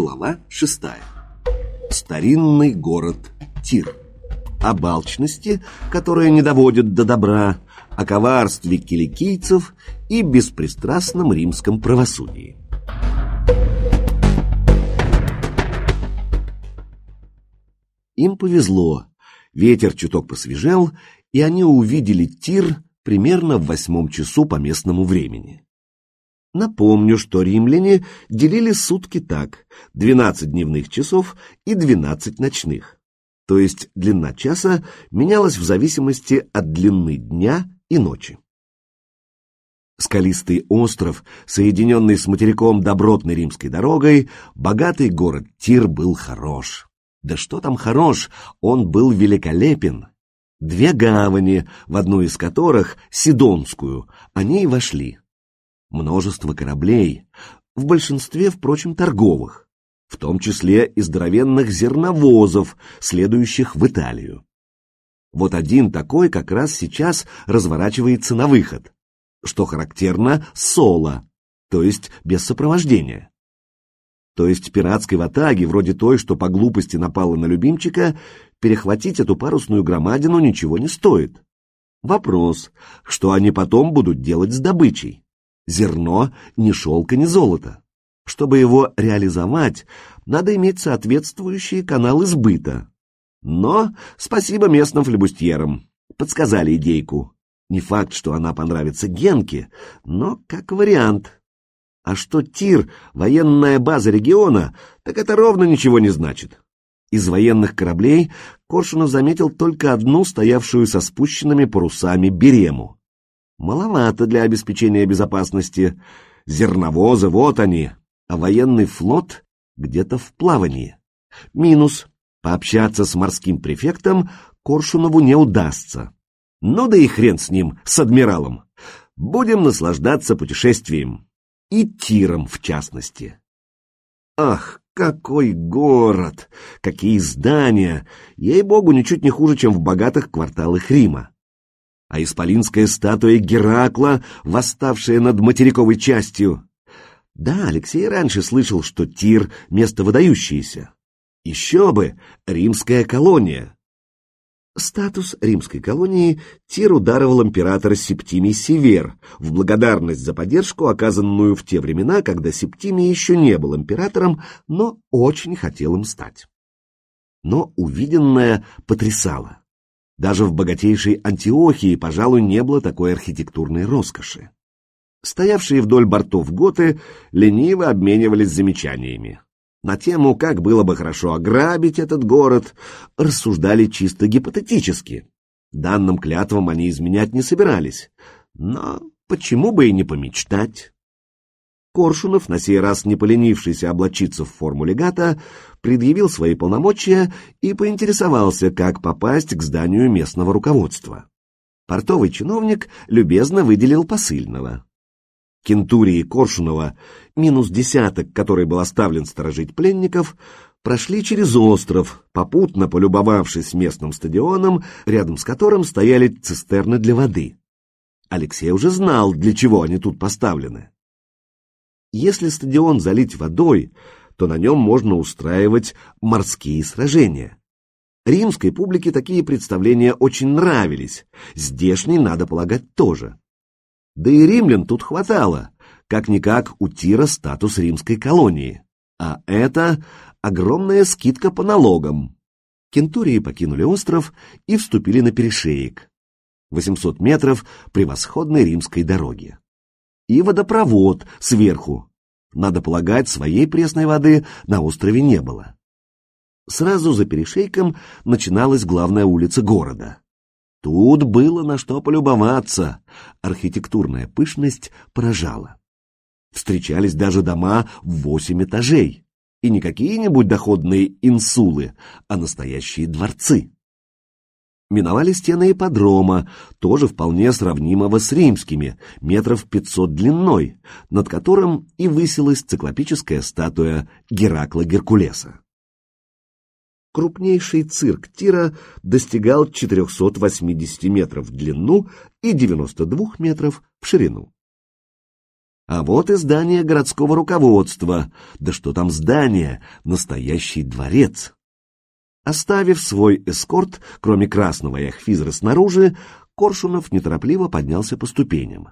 Глава шестая. Старинный город Тир. О балчности, которая не доводит до добра, о коварстве киликийцев и беспристрастном римском правосудии. Им повезло. Ветер чуток посвежел, и они увидели Тир примерно в восьмом часу по местному времени. Напомню, что римляне делили сутки так – 12 дневных часов и 12 ночных. То есть длина часа менялась в зависимости от длины дня и ночи. Скалистый остров, соединенный с материком добротной римской дорогой, богатый город Тир был хорош. Да что там хорош, он был великолепен. Две гавани, в одну из которых, Сидонскую, они и вошли множество кораблей, в большинстве, впрочем, торговых, в том числе и здоровенных зерновозов, следующих в Италию. Вот один такой как раз сейчас разворачивается на выход, что характерно соло, то есть без сопровождения. То есть пиратской ватаги, вроде той, что по глупости напала на любимчика, перехватить эту парусную громадину ничего не стоит. Вопрос, что они потом будут делать с добычей? Зерно ни шелка, ни золота. Чтобы его реализовать, надо иметь соответствующие каналы сбыта. Но спасибо местным флебустьерам. Подсказали идейку. Не факт, что она понравится Генке, но как вариант. А что Тир — военная база региона, так это ровно ничего не значит. Из военных кораблей Коршунов заметил только одну, стоявшую со спущенными парусами Берему маловато для обеспечения безопасности. Зерновозы, вот они, а военный флот где-то в плавании. Минус. Пообщаться с морским префектом Коршунову не удастся. Ну да и хрен с ним, с адмиралом. Будем наслаждаться путешествием. И тиром, в частности. Ах, какой город! Какие здания! Ей-богу, ничуть не хуже, чем в богатых кварталах Рима а исполинская статуя Геракла, восставшая над материковой частью. Да, Алексей раньше слышал, что Тир — место выдающееся. Еще бы, римская колония. Статус римской колонии Тир ударивал император Септимий Север в благодарность за поддержку, оказанную в те времена, когда Септимий еще не был императором, но очень хотел им стать. Но увиденное потрясало. Даже в богатейшей Антиохии, пожалуй, не было такой архитектурной роскоши. Стоявшие вдоль бортов готы лениво обменивались замечаниями. На тему, как было бы хорошо ограбить этот город, рассуждали чисто гипотетически. Данным клятвам они изменять не собирались. Но почему бы и не помечтать? Коршунов, на сей раз не поленившийся облачиться в форму легата, предъявил свои полномочия и поинтересовался, как попасть к зданию местного руководства. Портовый чиновник любезно выделил посыльного. Кентурии Коршунова, минус десяток, который был оставлен сторожить пленников, прошли через остров, попутно полюбовавшись местным стадионом, рядом с которым стояли цистерны для воды. Алексей уже знал, для чего они тут поставлены. Если стадион залить водой, то на нем можно устраивать морские сражения. Римской публике такие представления очень нравились, здешней, надо полагать, тоже. Да и римлян тут хватало, как-никак у Тира статус римской колонии. А это огромная скидка по налогам. Кентурии покинули остров и вступили на перешеек. 800 метров превосходной римской дороги и водопровод сверху. Надо полагать, своей пресной воды на острове не было. Сразу за перешейком начиналась главная улица города. Тут было на что полюбоваться. Архитектурная пышность поражала. Встречались даже дома в восемь этажей. И не какие-нибудь доходные инсулы, а настоящие дворцы миновали стены ипподрома, тоже вполне сравнимого с римскими, метров пятьсот длиной, над которым и высилась циклопическая статуя Геракла Геркулеса. Крупнейший цирк Тира достигал 480 метров в длину и 92 метров в ширину. А вот и здание городского руководства. Да что там здание? Настоящий дворец. Оставив свой эскорт, кроме красного и снаружи, Коршунов неторопливо поднялся по ступеням.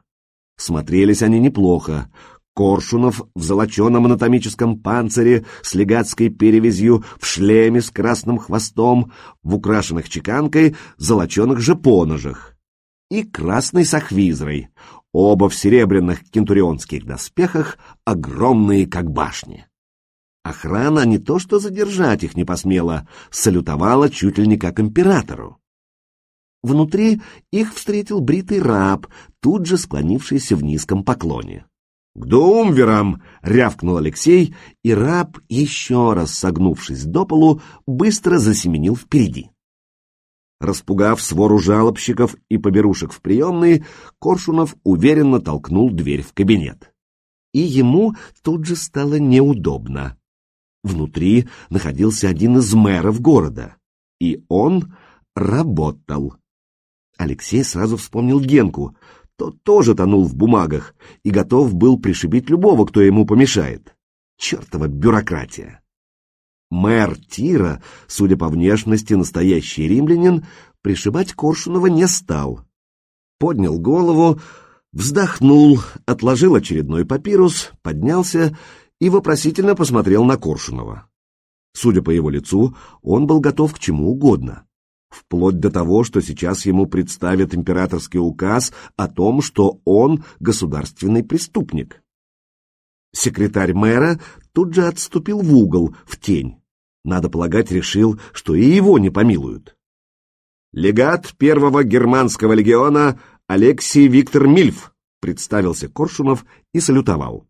Смотрелись они неплохо. Коршунов в золоченом анатомическом панцире с легатской перевязью, в шлеме с красным хвостом, в украшенных чеканкой золоченых же поножах. И красный с ахвизрой, оба в серебряных кентурионских доспехах, огромные как башни. Охрана не то что задержать их не посмела, салютовала чуть ли не как императору. Внутри их встретил бритый раб, тут же склонившийся в низком поклоне. «К думверам!» — рявкнул Алексей, и раб, еще раз согнувшись до полу, быстро засеменил впереди. Распугав свору жалобщиков и поберушек в приемные, Коршунов уверенно толкнул дверь в кабинет. И ему тут же стало неудобно. Внутри находился один из мэров города, и он работал. Алексей сразу вспомнил Генку. Тот тоже тонул в бумагах и готов был пришибить любого, кто ему помешает. Чертова бюрократия! Мэр Тира, судя по внешности настоящий римлянин, пришибать Коршунова не стал. Поднял голову, вздохнул, отложил очередной папирус, поднялся и вопросительно посмотрел на Коршунова. Судя по его лицу, он был готов к чему угодно. Вплоть до того, что сейчас ему представят императорский указ о том, что он государственный преступник. Секретарь мэра тут же отступил в угол, в тень. Надо полагать, решил, что и его не помилуют. «Легат первого германского легиона Алексей Виктор Мильф», представился Коршунов и салютовал.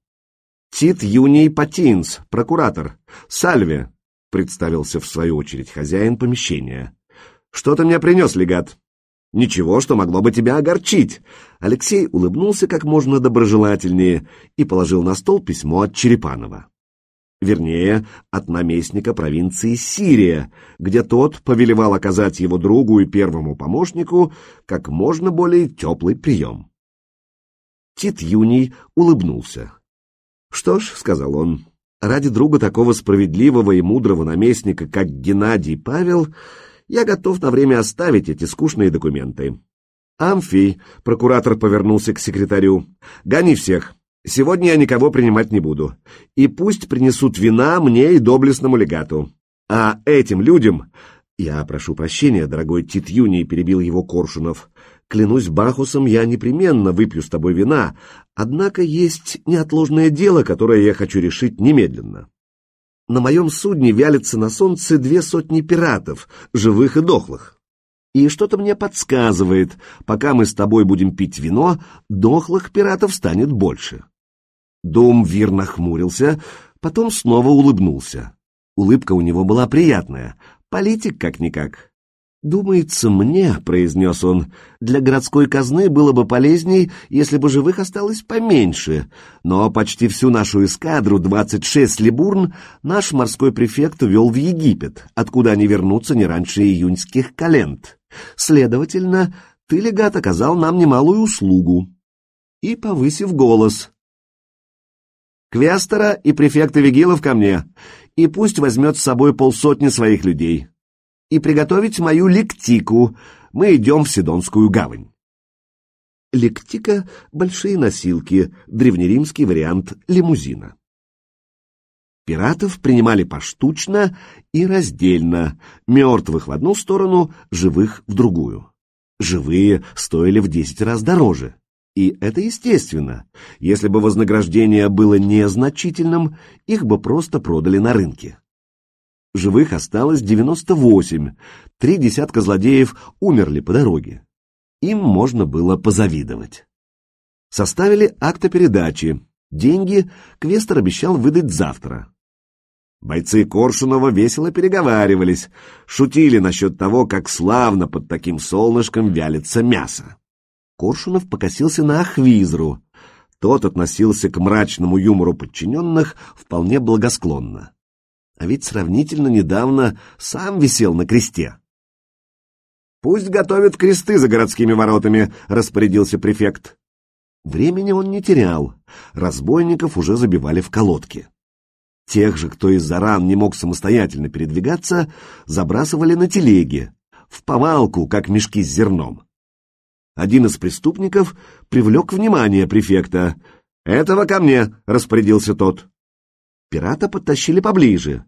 «Тит Юний Патинс, прокуратор. Сальве», представился в свою очередь хозяин помещения. «Что ты мне принес, легат?» «Ничего, что могло бы тебя огорчить!» Алексей улыбнулся как можно доброжелательнее и положил на стол письмо от Черепанова. Вернее, от наместника провинции Сирия, где тот повелевал оказать его другу и первому помощнику как можно более теплый прием. Тит Юний улыбнулся. «Что ж», — сказал он, — «ради друга такого справедливого и мудрого наместника, как Геннадий Павел, я готов на время оставить эти скучные документы. Амфий, прокуратор повернулся к секретарю, гони всех. Сегодня я никого принимать не буду. И пусть принесут вина мне и доблестному легату. А этим людям... Я прошу прощения, дорогой Тит Юний, перебил его Коршунов. Клянусь Бахусом, я непременно выпью с тобой вина, однако есть неотложное дело, которое я хочу решить немедленно. На моем судне вялятся на солнце две сотни пиратов, живых и дохлых. И что-то мне подсказывает, пока мы с тобой будем пить вино, дохлых пиратов станет больше. Дом Вир нахмурился, потом снова улыбнулся. Улыбка у него была приятная, политик как-никак. «Думается мне», — произнес он, — «для городской казны было бы полезней, если бы живых осталось поменьше, но почти всю нашу эскадру, 26 либурн, наш морской префект увел в Египет, откуда они вернутся не раньше июньских календ. Следовательно, ты, легат, оказал нам немалую услугу». И, повысив голос, «Квестера и префекта Вигилов ко мне, и пусть возьмет с собой полсотни своих людей» и приготовить мою лектику. Мы идем в Сидонскую гавань. Лектика — большие носилки, древнеримский вариант лимузина. Пиратов принимали поштучно и раздельно, мертвых в одну сторону, живых в другую. Живые стоили в десять раз дороже. И это естественно. Если бы вознаграждение было незначительным, их бы просто продали на рынке. Живых осталось 98, три десятка злодеев умерли по дороге. Им можно было позавидовать. Составили акт о передаче. Деньги Квестер обещал выдать завтра. Бойцы Коршунова весело переговаривались, шутили насчет того, как славно под таким солнышком вялится мясо. Коршунов покосился на Ахвизру. Тот относился к мрачному юмору подчиненных вполне благосклонно а ведь сравнительно недавно сам висел на кресте. «Пусть готовят кресты за городскими воротами», — распорядился префект. Времени он не терял, разбойников уже забивали в колодки. Тех же, кто из-за ран не мог самостоятельно передвигаться, забрасывали на телеги, в повалку, как мешки с зерном. Один из преступников привлек внимание префекта. «Этого ко мне!» — распорядился тот. Пирата подтащили поближе.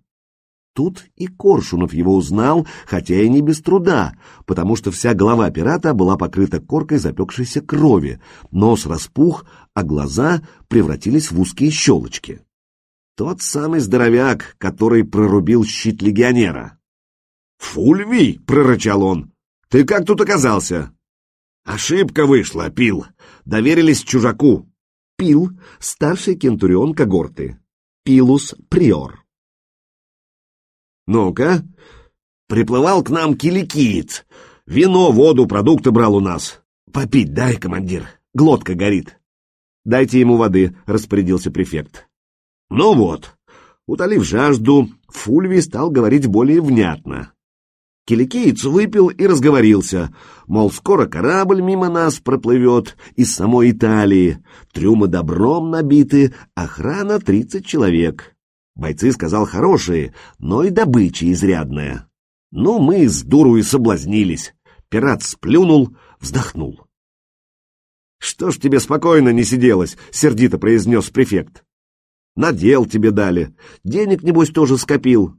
Тут и Коршунов его узнал, хотя и не без труда, потому что вся голова пирата была покрыта коркой запекшейся крови, нос распух, а глаза превратились в узкие щелочки. Тот самый здоровяк, который прорубил щит легионера. «Фульвий!» — прорычал он. «Ты как тут оказался?» «Ошибка вышла, Пил. Доверились чужаку». Пил — старший кентурион когорты. Пилус — приор. «Ну-ка!» «Приплывал к нам киликиец. Вино, воду, продукты брал у нас. Попить дай, командир. Глотка горит». «Дайте ему воды», — распорядился префект. «Ну вот». Утолив жажду, Фульви стал говорить более внятно. Киликиец выпил и разговорился, мол, скоро корабль мимо нас проплывет из самой Италии, трюмы добром набиты, охрана тридцать человек. Бойцы, сказал, хорошие, но и добыча изрядная. Ну, мы с дуру и соблазнились. Пират сплюнул, вздохнул. «Что ж тебе спокойно не сиделось?» — сердито произнес префект. «Надел тебе дали. Денег, небось, тоже скопил.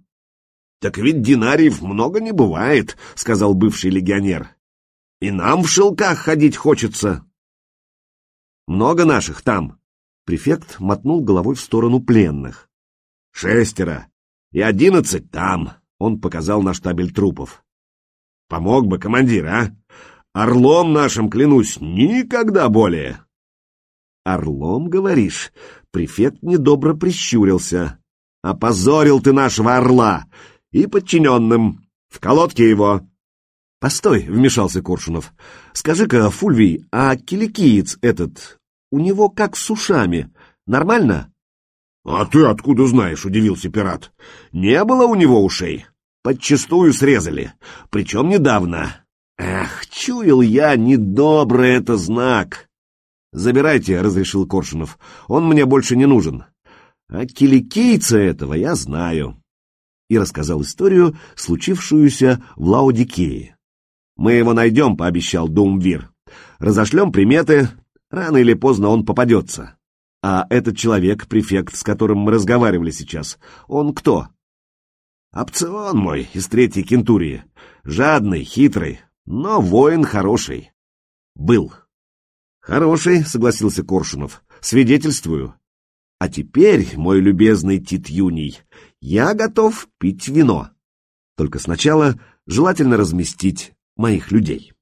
«Так ведь динариев много не бывает», — сказал бывший легионер. «И нам в шелках ходить хочется». «Много наших там?» Префект мотнул головой в сторону пленных. «Шестеро. И одиннадцать там», — он показал на штабель трупов. «Помог бы командир, а? Орлом нашим, клянусь, никогда более!» «Орлом, говоришь?» Префект недобро прищурился. «Опозорил ты нашего орла! И подчиненным. В колодке его. Постой, вмешался Коршунов. Скажи-ка, Фульвий, а киликиец этот, у него как с ушами, нормально? А ты откуда знаешь, удивился пират. Не было у него ушей. Подчистую срезали, причем недавно. Эх, чуял я, недобрый это знак. Забирайте, разрешил Коршунов, он мне больше не нужен. А киликийца этого я знаю и рассказал историю, случившуюся в Лаодикее. «Мы его найдем», — пообещал Думвир. «Разошлем приметы, рано или поздно он попадется. А этот человек, префект, с которым мы разговаривали сейчас, он кто?» «Опцион мой из третьей кентурии. Жадный, хитрый, но воин хороший. Был». «Хороший», — согласился Коршунов. «Свидетельствую. А теперь, мой любезный Тит Юний, я готов пить вино. Только сначала желательно разместить моих людей.